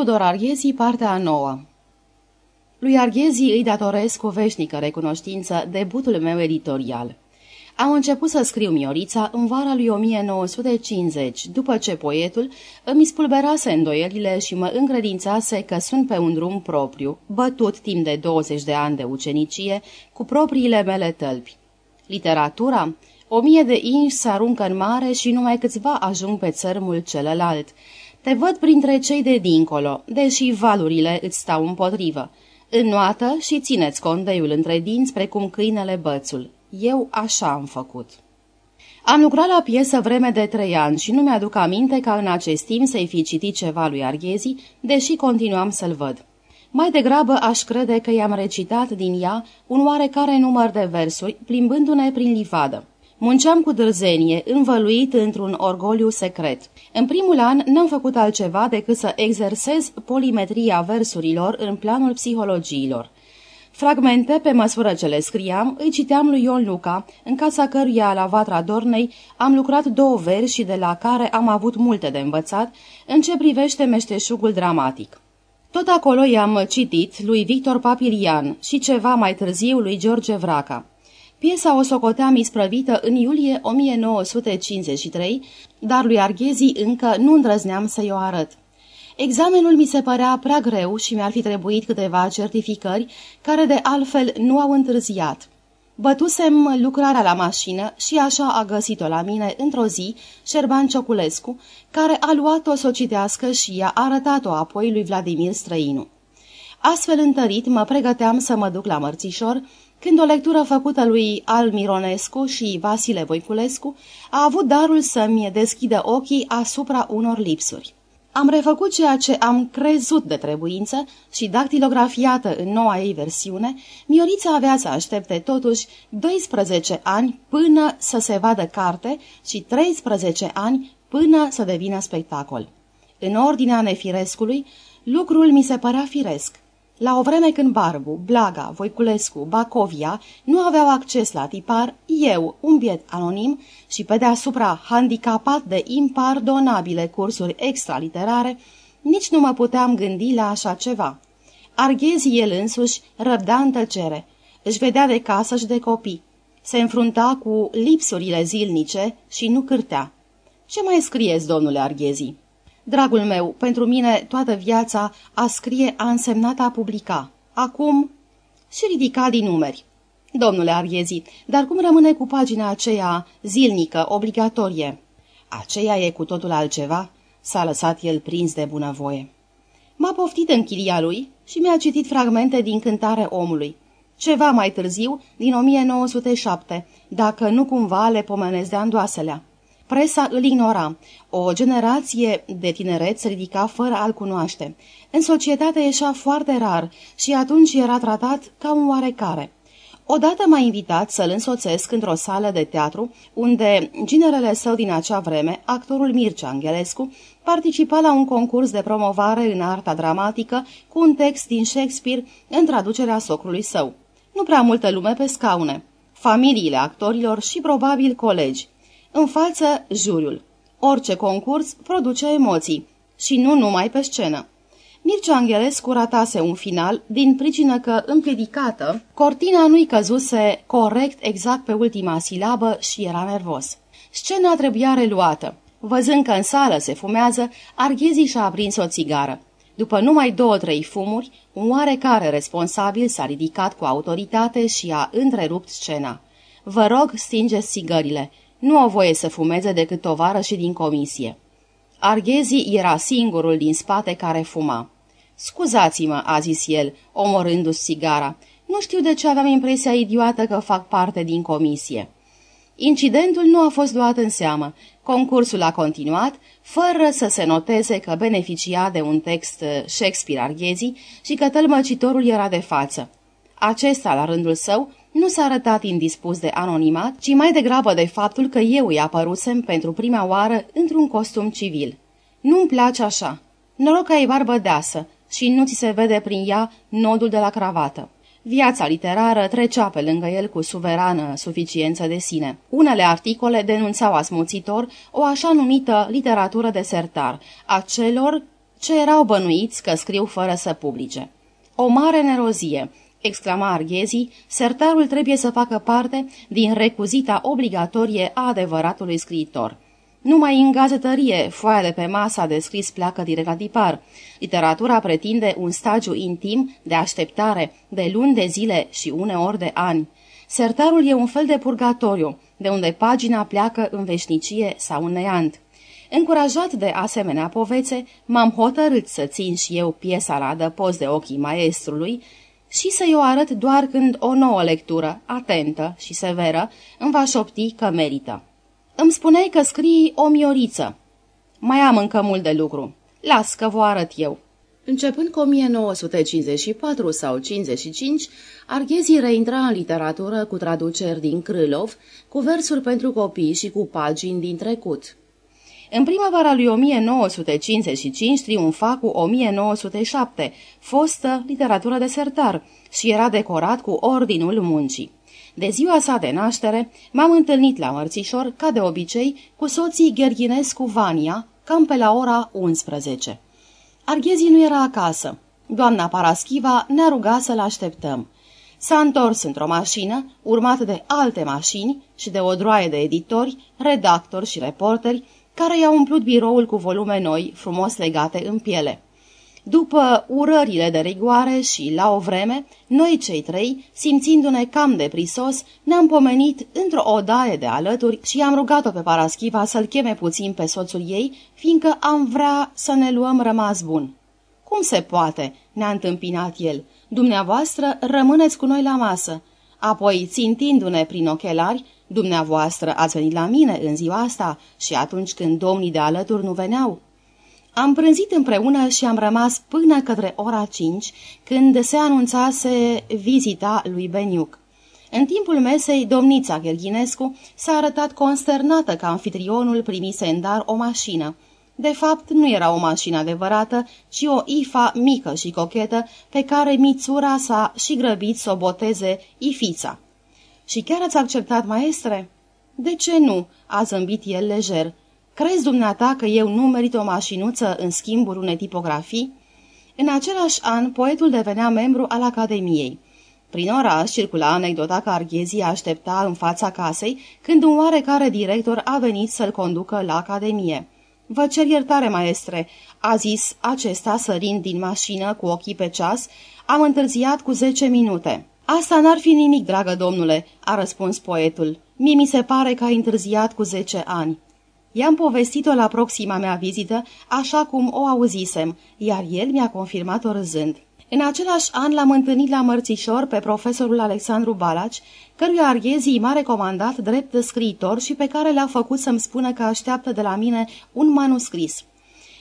Tudor Arghezi, partea a noua Lui Arghezi îi datorez cu veșnică recunoștință debutul meu editorial. Am început să scriu Miorița în vara lui 1950, după ce poetul îmi spulberase îndoielile și mă încredințase că sunt pe un drum propriu, bătut timp de 20 de ani de ucenicie, cu propriile mele tălpi. Literatura? O mie de inși se aruncă în mare și numai câțiva ajung pe țărmul celălalt. Te văd printre cei de dincolo, deși valurile îți stau împotrivă. Înnoată și țineți condeiul între dinți precum câinele bățul. Eu așa am făcut. Am lucrat la piesă vreme de trei ani și nu mi-aduc aminte ca în acest timp să-i fi citit ceva lui Arghezi, deși continuam să-l văd. Mai degrabă aș crede că i-am recitat din ea un oarecare număr de versuri, plimbându-ne prin livadă. Munceam cu dârzenie, învăluit într-un orgoliu secret. În primul an n-am făcut altceva decât să exersez polimetria versurilor în planul psihologiilor. Fragmente, pe măsură ce le scriam, îi citeam lui Ion Luca, în casa căruia, la Vatra Dornei, am lucrat două versi și de la care am avut multe de învățat în ce privește meșteșugul dramatic. Tot acolo i-am citit lui Victor Papilian și ceva mai târziu lui George Vraca. Piesa o socoteam isprăvită în iulie 1953, dar lui Arghezi încă nu îndrăzneam să-i o arăt. Examenul mi se părea prea greu și mi-ar fi trebuit câteva certificări, care de altfel nu au întârziat. Bătusem lucrarea la mașină și așa a găsit-o la mine într-o zi Șerban Cioculescu, care a luat-o să o citească și i-a arătat-o apoi lui Vladimir Străinu. Astfel întărit, mă pregăteam să mă duc la mărțișor, când o lectură făcută lui Al Mironescu și Vasile Voiculescu a avut darul să-mi deschidă ochii asupra unor lipsuri. Am refăcut ceea ce am crezut de trebuință și dactilografiată în noua ei versiune, Miorița avea să aștepte totuși 12 ani până să se vadă carte și 13 ani până să devină spectacol. În ordinea nefirescului, lucrul mi se părea firesc. La o vreme când Barbu, Blaga, Voiculescu, Bacovia nu aveau acces la tipar, eu, un biet anonim și pe deasupra handicapat de impardonabile cursuri extraliterare, nici nu mă puteam gândi la așa ceva. Arghezi el însuși răbda în tăcere, își vedea de casă și de copii, se înfrunta cu lipsurile zilnice și nu cârtea. Ce mai scrieți, domnule Arghezi?" Dragul meu, pentru mine toată viața a scrie a însemnat a publica. Acum și ridica din numeri. Domnule Arghezi, dar cum rămâne cu pagina aceea zilnică, obligatorie? Aceea e cu totul altceva? S-a lăsat el prins de bunăvoie. M-a poftit în chilia lui și mi-a citit fragmente din Cântare omului. Ceva mai târziu, din 1907, dacă nu cumva le pomenesc de andoaselea. Presa îl ignora. O generație de tineret se ridica fără a-l cunoaște. În societate ieșea foarte rar și atunci era tratat ca un oarecare. Odată m-a invitat să-l însoțesc într-o sală de teatru, unde ginerele său din acea vreme, actorul Mircea Angelescu, participa la un concurs de promovare în arta dramatică cu un text din Shakespeare în traducerea socrului său. Nu prea multă lume pe scaune, familiile actorilor și probabil colegi. În față, juriul. Orice concurs produce emoții și nu numai pe scenă. Mircea Angelescu ratase un final din pricină că, împiedicată, cortina nu-i căzuse corect exact pe ultima silabă și era nervos. Scena trebuia reluată. Văzând că în sală se fumează, Arghezi și-a aprins o țigară. După numai două-trei fumuri, un oarecare responsabil s-a ridicat cu autoritate și a întrerupt scena. Vă rog, stingeți sigările. Nu au voie să fumeze decât tovară și din comisie. Arghezi era singurul din spate care fuma. Scuzați-mă," a zis el, omorându-și sigara. Nu știu de ce aveam impresia idiotă că fac parte din comisie." Incidentul nu a fost luat în seamă. Concursul a continuat, fără să se noteze că beneficia de un text uh, Shakespeare-Arghezi și că tălmăcitorul era de față. Acesta, la rândul său, nu s-a arătat indispus de anonimat, ci mai degrabă de faptul că eu îi apărusem pentru prima oară într-un costum civil. Nu-mi place așa. Noroc că ai barbă deasă și nu ți se vede prin ea nodul de la cravată. Viața literară trecea pe lângă el cu suverană suficiență de sine. Unele articole denunțau asmuțitor o așa numită literatură de sertar, a celor ce erau bănuiți că scriu fără să publice. O mare nerozie, exclama Arghezi, sertarul trebuie să facă parte din recuzita obligatorie a adevăratului scriitor. Numai în gazetărie, foaia de pe masa de scris pleacă direct la tipar. Literatura pretinde un stagiu intim de așteptare, de luni de zile și uneori de ani. Sertarul e un fel de purgatoriu, de unde pagina pleacă în veșnicie sau în neant. Încurajat de asemenea povețe, m-am hotărât să țin și eu piesa la adăpost de ochii maestrului și să-i o arăt doar când o nouă lectură, atentă și severă, îmi va șopti că merită. Îmi spuneai că scrii o mioriță. Mai am încă mult de lucru. Las că vă arăt eu. Începând cu 1954 sau 55, Arghezi reintra în literatură cu traduceri din Krylov, cu versuri pentru copii și cu pagini din trecut. În primăvara lui 1955 triumfa cu 1907, fostă literatură de sertar, și era decorat cu Ordinul Muncii. De ziua sa de naștere, m-am întâlnit la mărțișor, ca de obicei, cu soții Gherghinescu Vania, cam pe la ora 11. Arghezii nu era acasă. Doamna Paraschiva ne-a rugat să-l așteptăm. S-a întors într-o mașină, urmat de alte mașini și de o droaie de editori, redactori și reporteri, care i-au umplut biroul cu volume noi, frumos legate în piele. După urările de rigoare și la o vreme, noi cei trei, simțindu-ne cam de prisos, ne-am pomenit într-o odaie de alături și am rugat-o pe Paraschiva să-l cheme puțin pe soțul ei, fiindcă am vrea să ne luăm rămas bun. Cum se poate?" ne-a întâmpinat el. Dumneavoastră rămâneți cu noi la masă." Apoi, țintindu-ne prin ochelari, dumneavoastră ați venit la mine în ziua asta și atunci când domnii de alături nu veneau. Am prânzit împreună și am rămas până către ora 5, când se anunțase vizita lui Beniuc. În timpul mesei, domnița Gherghinescu s-a arătat consternată că anfitrionul primise în dar o mașină. De fapt, nu era o mașină adevărată, ci o ifa mică și cochetă pe care mițura s-a și grăbit să o boteze Ifița. Și chiar ați acceptat, maestre?" De ce nu?" a zâmbit el lejer. Crezi dumneata că eu nu merit o mașinuță în schimbul unei tipografii? În același an, poetul devenea membru al Academiei. Prin oraș circula anecdota că Arghezia aștepta în fața casei când un oarecare director a venit să-l conducă la Academie. Vă cer iertare, maestre," a zis acesta sărind din mașină cu ochii pe ceas, am întârziat cu zece minute." Asta n-ar fi nimic, dragă domnule," a răspuns poetul. Mie mi se pare că ai întârziat cu zece ani." I-am povestit-o la proxima mea vizită, așa cum o auzisem, iar el mi-a confirmat-o râzând. În același an l-am întâlnit la Mărțișor pe profesorul Alexandru Balaci, căruia Arghezii m-a recomandat drept scriitor și pe care le-a făcut să-mi spună că așteaptă de la mine un manuscris.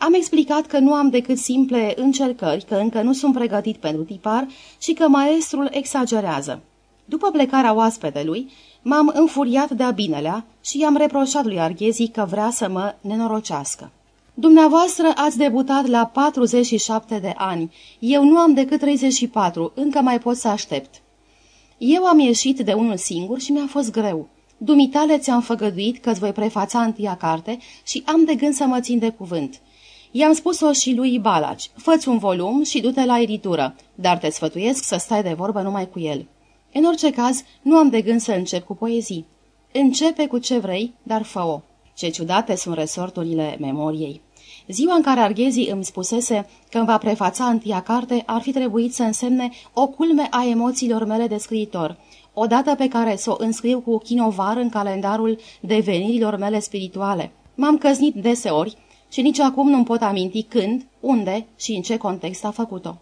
Am explicat că nu am decât simple încercări, că încă nu sunt pregătit pentru tipar și că maestrul exagerează. După plecarea oaspetelui, M-am înfuriat de-a binelea și i-am reproșat lui Arghezi că vrea să mă nenorocească. Dumneavoastră ați debutat la 47 de ani. Eu nu am decât 34, încă mai pot să aștept. Eu am ieșit de unul singur și mi-a fost greu. Dumitale ți-am făgăduit că-ți voi prefața întâia carte și am de gând să mă țin de cuvânt. I-am spus-o și lui Balaci, fă un volum și du-te la editură, dar te sfătuiesc să stai de vorbă numai cu el. În orice caz, nu am de gând să încep cu poezii. Începe cu ce vrei, dar fă-o. Ce ciudate sunt resorturile memoriei. Ziua în care Arghezii îmi spusese că îmi va prefața întâia carte ar fi trebuit să însemne o culme a emoțiilor mele de scriitor, o dată pe care să o înscriu cu chinovar în calendarul devenirilor mele spirituale. M-am căznit deseori și nici acum nu-mi pot aminti când, unde și în ce context a făcut-o.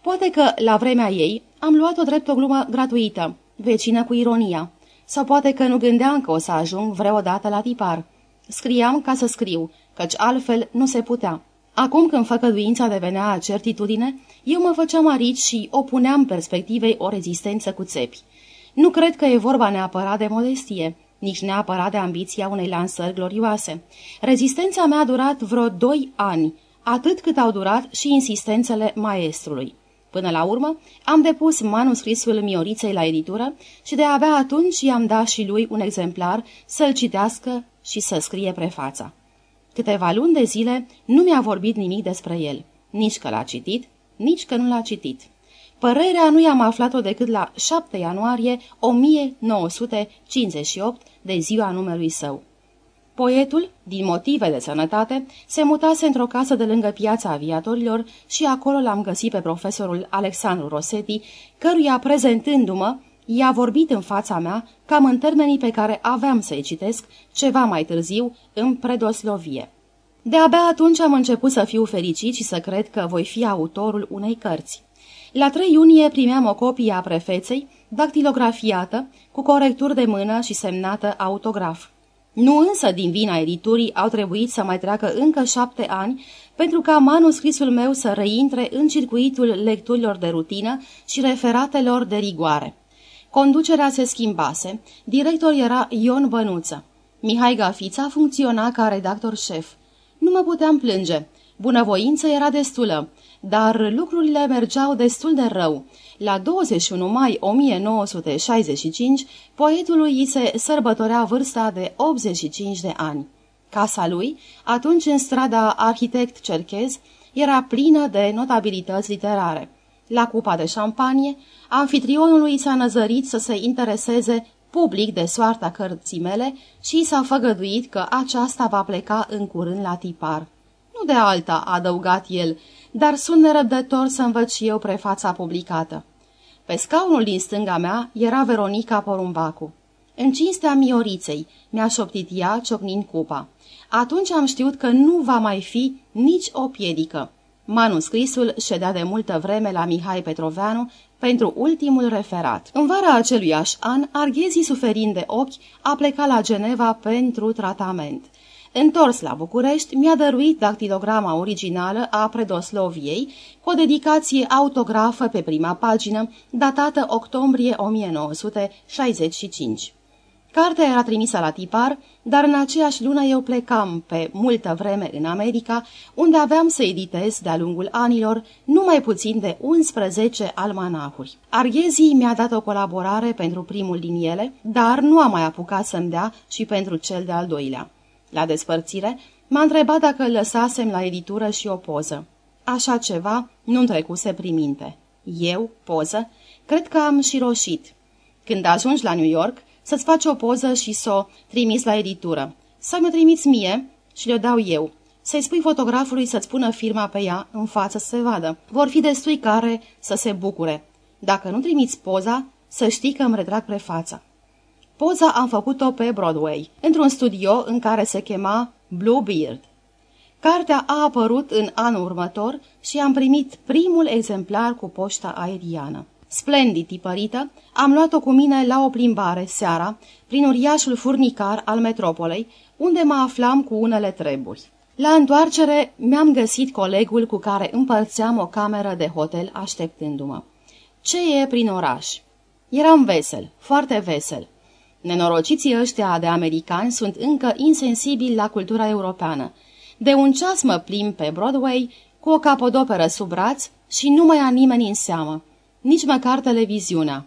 Poate că, la vremea ei, am luat-o drept o glumă gratuită, vecină cu ironia. Sau poate că nu gândeam că o să ajung vreodată la tipar. Scriam ca să scriu, căci altfel nu se putea. Acum când făcăduința devenea certitudine, eu mă făceam arici și opuneam perspectivei o rezistență cu țepi. Nu cred că e vorba neapărat de modestie, nici neapărat de ambiția unei lansări glorioase. Rezistența mea a durat vreo doi ani, atât cât au durat și insistențele maestrului. Până la urmă, am depus manuscrisul Mioriței la editură și de abia atunci i-am dat și lui un exemplar să-l citească și să scrie prefața. Câteva luni de zile nu mi-a vorbit nimic despre el, nici că l-a citit, nici că nu l-a citit. Părerea nu i-am aflat-o decât la 7 ianuarie 1958, de ziua numelui său. Poetul, din motive de sănătate, se mutase într-o casă de lângă piața aviatorilor și acolo l-am găsit pe profesorul Alexandru Rosetti, căruia, prezentându-mă, i-a vorbit în fața mea, cam în termenii pe care aveam să-i citesc, ceva mai târziu, în predoslovie. De-abia atunci am început să fiu fericit și să cred că voi fi autorul unei cărți. La 3 iunie primeam o copie a prefeței, dactilografiată, cu corecturi de mână și semnată autograf. Nu însă din vina editurii au trebuit să mai treacă încă șapte ani pentru ca manuscrisul meu să reintre în circuitul lecturilor de rutină și referatelor de rigoare. Conducerea se schimbase, director era Ion Bănuță. Mihai Gafița funcționa ca redactor șef. Nu mă puteam plânge. Bunăvoință era destulă, dar lucrurile mergeau destul de rău. La 21 mai 1965, poetului îi se sărbătorea vârsta de 85 de ani. Casa lui, atunci în strada Arhitect Cerchez, era plină de notabilități literare. La cupa de șampanie, anfitrionului s-a năzărit să se intereseze public de soarta cărții mele și s-a făgăduit că aceasta va pleca în curând la tipar. Nu de alta, a adăugat el, dar sunt nerăbdător să învăț și eu prefața publicată. Pe scaunul din stânga mea era Veronica Porumbacu. În cinstea mioriței, mi-a șoptit ea, ciocnind cupa. Atunci am știut că nu va mai fi nici o piedică. Manuscrisul ședea de multă vreme la Mihai Petroveanu pentru ultimul referat. În vara aceluiași an, Arghezii, suferind de ochi, a plecat la Geneva pentru tratament. Întors la București, mi-a dăruit dactilograma originală a Predosloviei, cu o dedicație autografă pe prima pagină, datată octombrie 1965. Cartea era trimisă la tipar, dar în aceeași lună eu plecam pe multă vreme în America, unde aveam să editez de-a lungul anilor numai puțin de 11 almanahuri. Arghezii mi-a dat o colaborare pentru primul din ele, dar nu a mai apucat să-mi dea și pentru cel de-al doilea. La despărțire, m-a întrebat dacă lăsasem la editură și o poză. Așa ceva nu-mi trecuse prin minte. Eu, poză, cred că am și roșit. Când ajungi la New York, să-ți faci o poză și să o trimis la editură. Sau mi-o trimiți mie și le-o dau eu. Să-i spui fotografului să-ți pună firma pe ea în față să se vadă. Vor fi destui care să se bucure. Dacă nu trimiți poza, să știi că îmi retrag prefața. Poza am făcut-o pe Broadway, într-un studio în care se chema Bluebeard. Cartea a apărut în anul următor și am primit primul exemplar cu poșta aeriană. Splendid tipărită, am luat-o cu mine la o plimbare seara, prin uriașul furnicar al metropolei, unde mă aflam cu unele treburi. La întoarcere mi-am găsit colegul cu care împărțeam o cameră de hotel așteptându-mă. Ce e prin oraș? Eram vesel, foarte vesel. Nenorociții ăștia de americani sunt încă insensibili la cultura europeană. De un ceas mă plim pe Broadway cu o capodoperă sub braț și nu mai a nimeni în seamă, nici măcar televiziunea.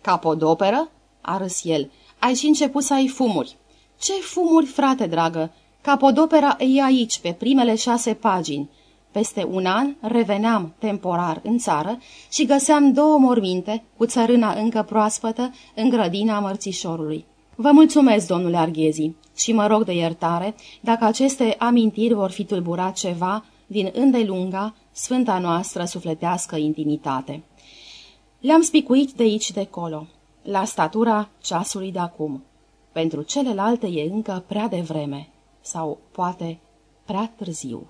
Capodoperă? a râs el. Ai și început să ai fumuri. Ce fumuri, frate dragă? Capodopera e aici, pe primele șase pagini. Peste un an reveneam temporar în țară și găseam două morminte cu țărâna încă proaspătă în grădina mărțișorului. Vă mulțumesc, domnule Arghezi, și mă rog de iertare dacă aceste amintiri vor fi tulburat ceva din îndelunga, sfânta noastră sufletească intimitate. Le-am spicuit de aici de colo, la statura ceasului de acum. Pentru celelalte e încă prea devreme, sau poate prea târziu.